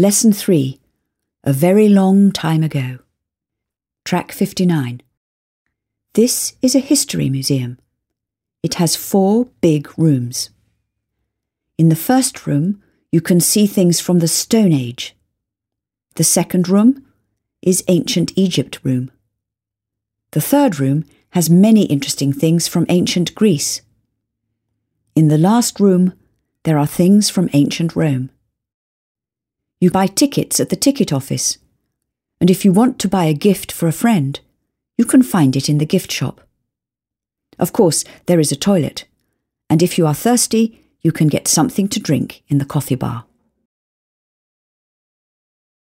Lesson 3 A Very Long Time Ago. Track 59. This is a history museum. It has four big rooms. In the first room, you can see things from the Stone Age. The second room is Ancient Egypt room. The third room has many interesting things from ancient Greece. In the last room, there are things from ancient Rome. You buy tickets at the ticket office, and if you want to buy a gift for a friend, you can find it in the gift shop. Of course, there is a toilet, and if you are thirsty, you can get something to drink in the coffee bar.